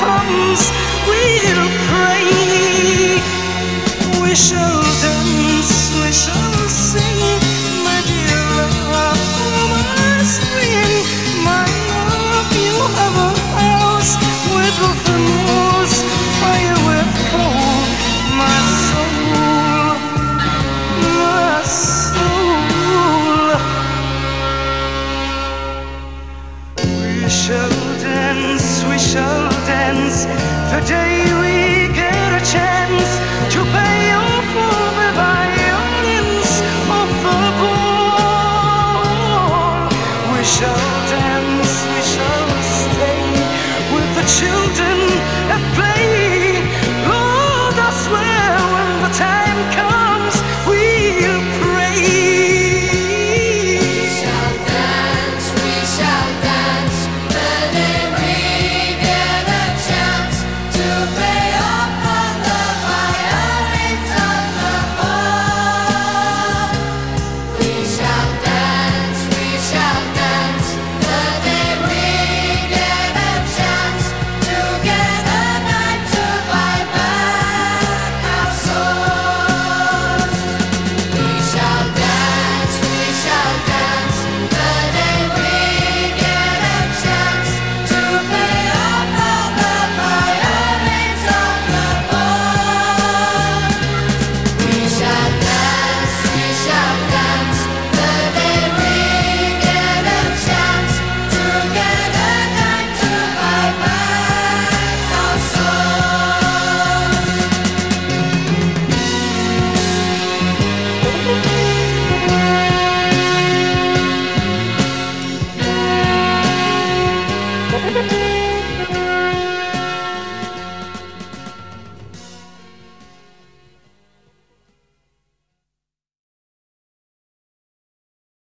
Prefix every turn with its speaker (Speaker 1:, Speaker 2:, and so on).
Speaker 1: comes shall dance, we shall dance the day we get a chance to pay off all the violence of the ball. We shall.